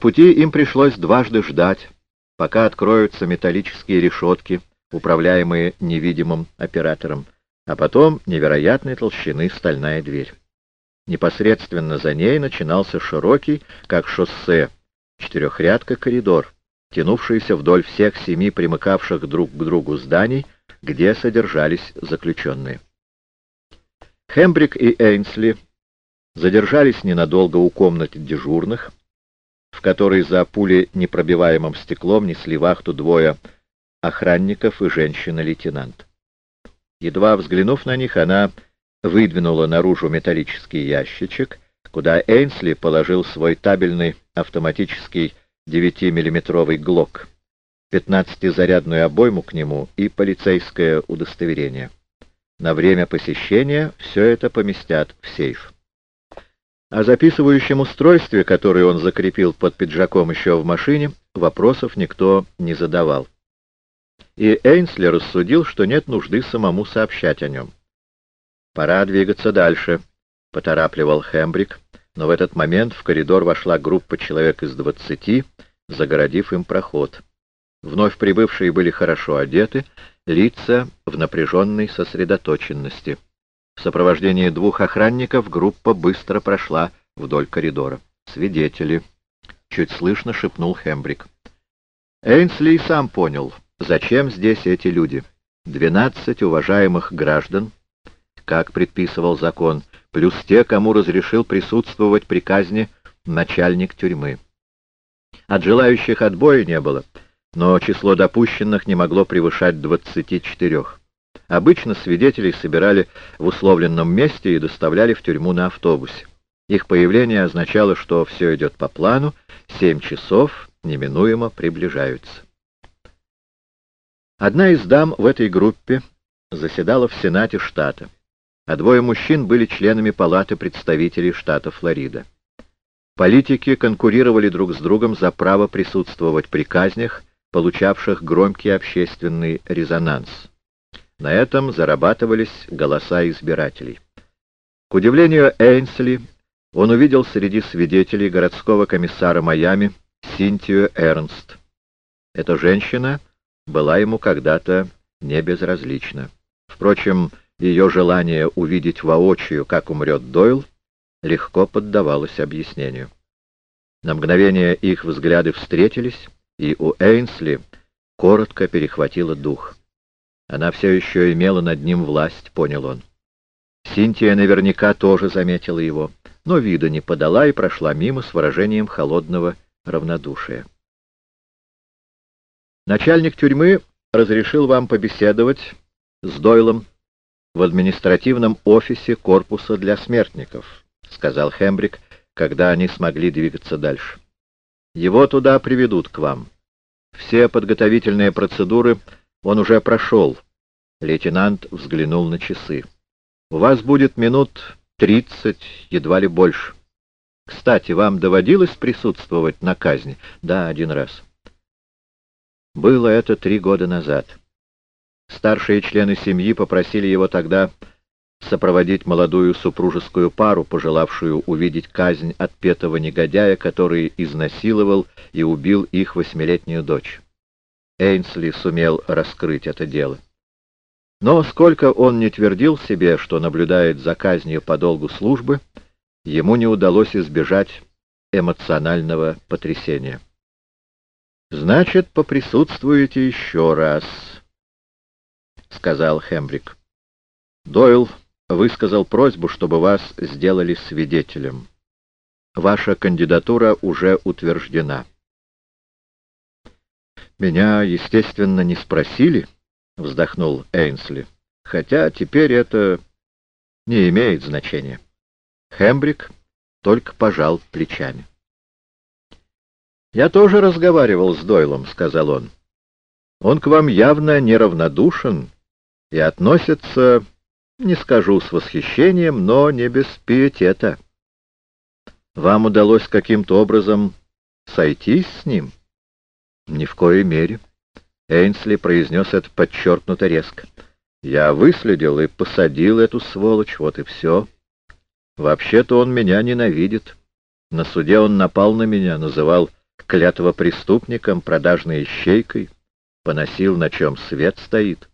пути им пришлось дважды ждать, пока откроются металлические решетки, управляемые невидимым оператором, а потом невероятной толщины стальная дверь. Непосредственно за ней начинался широкий, как шоссе, четырехрядка коридор, тянувшийся вдоль всех семи примыкавших друг к другу зданий, где содержались заключенные. Хембрик и Эйнсли задержались ненадолго у комнаты дежурных, в которой за пули непробиваемым стеклом несли вахту двое охранников и женщина-лейтенант. Едва взглянув на них, она выдвинула наружу металлический ящичек, куда Эйнсли положил свой табельный автоматический 9-миллиметровый ГЛОК, 15-зарядную обойму к нему и полицейское удостоверение. На время посещения все это поместят в сейф. О записывающем устройстве, которое он закрепил под пиджаком еще в машине, вопросов никто не задавал. И Эйнсли рассудил, что нет нужды самому сообщать о нем. «Пора двигаться дальше», — поторапливал Хембрик, но в этот момент в коридор вошла группа человек из двадцати, загородив им проход. Вновь прибывшие были хорошо одеты, лица в напряженной сосредоточенности. В сопровождении двух охранников группа быстро прошла вдоль коридора. «Свидетели», — чуть слышно шепнул Хембрик. Эйнсли сам понял, зачем здесь эти люди. Двенадцать уважаемых граждан, как предписывал закон, плюс те, кому разрешил присутствовать при казни начальник тюрьмы. От желающих отбоя не было, но число допущенных не могло превышать двадцати четырех. Обычно свидетелей собирали в условленном месте и доставляли в тюрьму на автобусе. Их появление означало, что все идет по плану, семь часов неминуемо приближаются. Одна из дам в этой группе заседала в Сенате штата а двое мужчин были членами Палаты представителей штата Флорида. Политики конкурировали друг с другом за право присутствовать при казнях, получавших громкий общественный резонанс. На этом зарабатывались голоса избирателей. К удивлению Эйнсли, он увидел среди свидетелей городского комиссара Майами Синтию Эрнст. Эта женщина была ему когда-то не безразлична. Впрочем, ее желание увидеть воочию, как умрет Дойл, легко поддавалось объяснению. На мгновение их взгляды встретились, и у Эйнсли коротко перехватило дух. Она все еще имела над ним власть, понял он. Синтия наверняка тоже заметила его, но вида не подала и прошла мимо с выражением холодного равнодушия. Начальник тюрьмы разрешил вам побеседовать с Дойлом в административном офисе корпуса для смертников», — сказал Хембрик, когда они смогли двигаться дальше. «Его туда приведут к вам. Все подготовительные процедуры он уже прошел». Лейтенант взглянул на часы. «У вас будет минут тридцать, едва ли больше. Кстати, вам доводилось присутствовать на казни?» «Да, один раз». Было это три года назад. Старшие члены семьи попросили его тогда сопроводить молодую супружескую пару, пожелавшую увидеть казнь отпетого негодяя, который изнасиловал и убил их восьмилетнюю дочь. Эйнсли сумел раскрыть это дело. Но сколько он не твердил себе, что наблюдает за казнью по долгу службы, ему не удалось избежать эмоционального потрясения. «Значит, поприсутствуете еще раз», — сказал Хембрик. Дойл высказал просьбу, чтобы вас сделали свидетелем. Ваша кандидатура уже утверждена. «Меня, естественно, не спросили», — вздохнул Эйнсли. «Хотя теперь это не имеет значения». Хембрик только пожал плечами. «Я тоже разговаривал с Дойлом», — сказал он. «Он к вам явно неравнодушен и относится, не скажу с восхищением, но не без пиетета. Вам удалось каким-то образом сойтись с ним? Ни в коей мере. Эйнсли произнес это подчеркнуто резко. Я выследил и посадил эту сволочь, вот и все. Вообще-то он меня ненавидит. На суде он напал на меня, называл клятва преступникам, продажной ищейкой, поносил, на чем свет стоит.